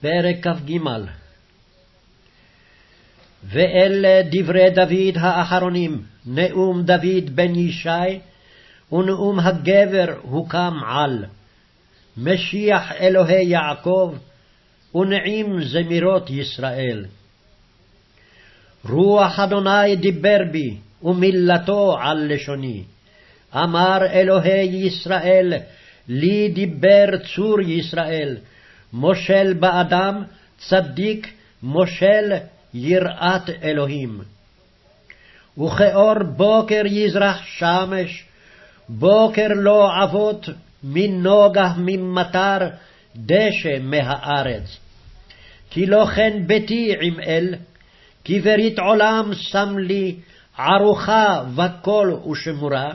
פרק כ"ג ואלה דברי דוד האחרונים, נאום דוד בן ישי, ונאום הגבר הוקם על. משיח אלוהי יעקב, ונעים זמירות ישראל. רוח אדוני דיבר בי, ומילתו על לשוני. אמר אלוהי ישראל, לי דיבר צור ישראל, מושל באדם, צדיק, מושל יראת אלוהים. וכאור בוקר יזרח שמש, בוקר לא עבות, מנוגה ממטר, דשא מהארץ. כי לא כן ביתי עם אל, כי ברית עולם שם לי, ערוכה וכל ושמורה,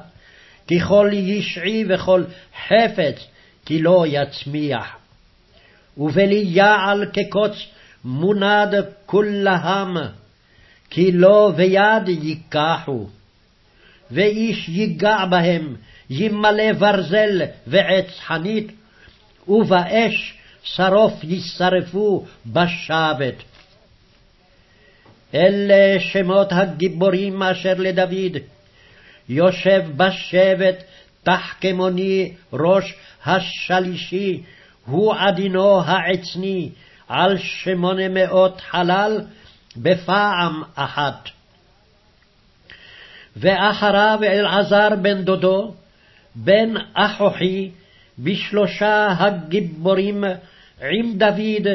כי כל ישעי וכל חפץ, כי לא יצמיח. ובלי יעל כקוץ מונד כולהם, כי לא ביד ייקחו. ואיש ייגע בהם, ימלא ברזל ועץ חנית, ובאש שרוף ישרפו בשבת. אלה שמות הגיבורים אשר לדוד, יושב בשבט תחכמוני ראש השלישי, הוא עדינו העצני, על שמונה מאות חלל בפעם אחת. ואחריו אלעזר בן דודו, בן אחוכי, בשלושה הגיבורים עם דוד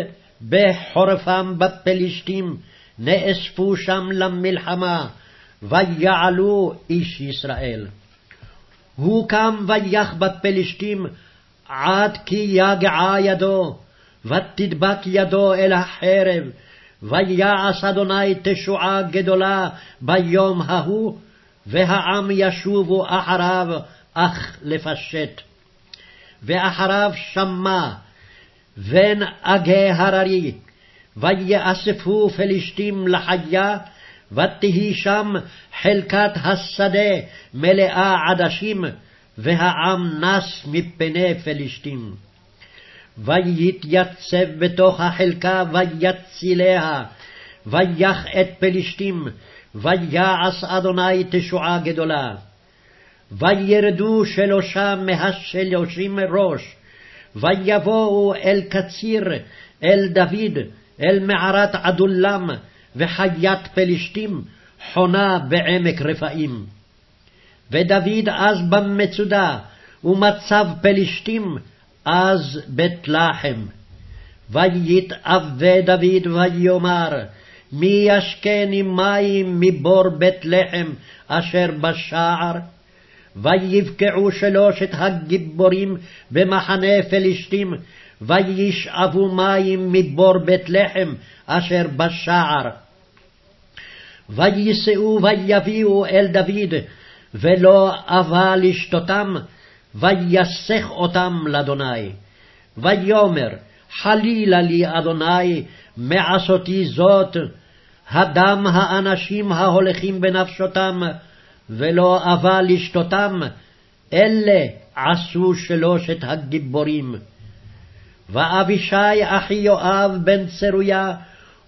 בחורפם בפלישתים, נאספו שם למלחמה, ויעלו איש ישראל. הוא קם ויח בפלישתים עד כי יגעה ידו, ותדבק ידו אל החרב, ויעש אדוני תשועה גדולה ביום ההוא, והעם ישובו אחריו, אך לפשט. ואחריו שמע, בן אגי הררי, ויאספו פלשתים לחיה, ותהי שם חלקת השדה מלאה עדשים, והעם נס מפני פלשתים. ויתייצב בתוך החלקה ויציליה, ויח את פלשתים, ויעש אדוני תשועה גדולה. וירדו שלושה מהשלושים ראש, ויבואו אל קציר, אל דוד, אל מערת עדולם, וחיית פלשתים, חונה בעמק רפאים. ודוד אז במצודה, ומצב פלשתים, אז בית לחם. ויתאווה דוד ויאמר, מי ישקני מים מבור בית לחם אשר בשער? ויבקעו שלושת הגיבורים במחנה פלשתים, וישאבו מים מבור בית לחם אשר בשער. ויישאו ויביאו אל דוד, ולא אבה לשתותם, ויסך אותם לאדוני. ויאמר, חלילה לי אדוני מעשותי זאת, הדם האנשים ההולכים בנפשותם, ולא אבה לשתותם, אלה עשו שלושת הגיבורים. ואבישי אחי יואב בן צרויה,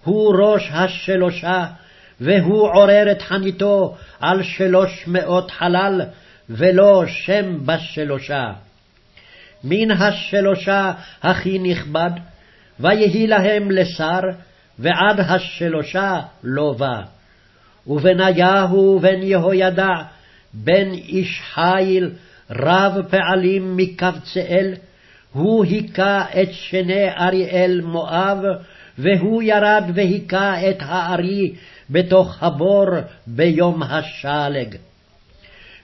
הוא ראש השלושה, והוא עורר את חניתו על שלוש מאות חלל, ולא שם בשלושה. מן השלושה הכי נכבד, ויהי להם לשר, ועד השלושה לא בא. ובניהו בן יהוידע, בן איש חיל, רב פעלים מקבצאל, הוא היכה את שני אריאל מואב, והוא ירד והיכה את הארי בתוך הבור ביום השלג.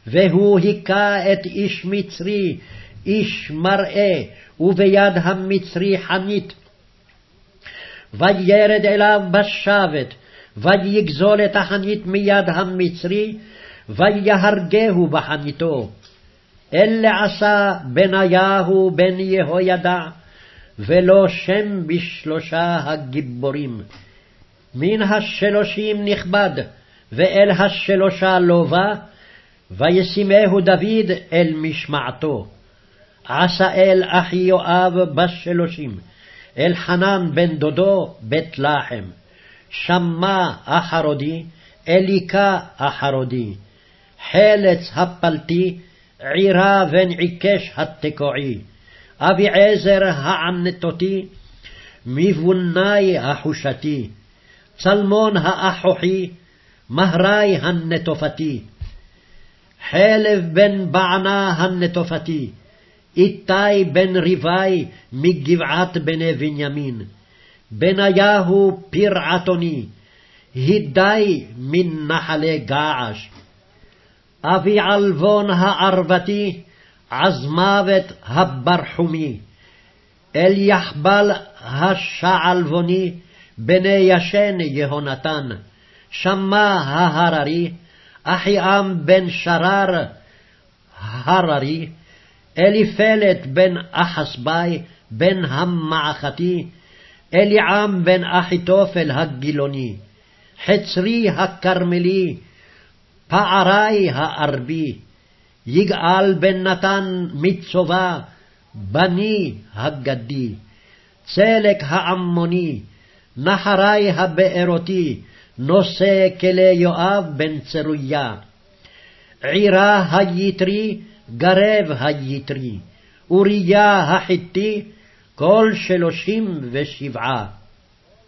והוא היכה את איש מצרי, איש מראה, וביד המצרי חנית. וירד אליו בשבת, ויגזול את החנית מיד המצרי, ויהרגהו בחניתו. אלה עשה בניהו בן יהוידע, ולא שם בשלושה הגיבורים. מן השלושים נכבד, ואל השלושה לא בא, וישימהו דוד אל משמעתו. עשה אל אחי יואב בשלושים, אלחנן בן דודו, בית לחם. שמע אחרודי, אליקה אחרודי. חלץ הפלתי, עירה בן עיקש התקועי. אביעזר הענתותי, מבוני החושתי. צלמון האחוכי, מהרי הנטופתי. חלב בן בענה הנטופתי. איתי בן ריבי מגבעת בני בנימין. בניהו פרעתוני, הידי מן נחלי געש. אבי עלבון הערבתי, עזמוות הברחומי. אל יחבל השעלבוני, בני ישן יהונתן. שמע ההררי, אחיעם בן שרר הררי, אליפלת בן אחסבי, בן המעכתי, אליעם בן אחיתופל הגילוני, חצרי הכרמלי, פערי הארבי, יגאל בן נתן מצובה, בני הגדי, צלק העמוני, נחרי הבארותי, נושא כלי יואב בן צרויה. עירה היתרי, גרב היתרי, אוריה החיתי, כל שלושים ושבעה.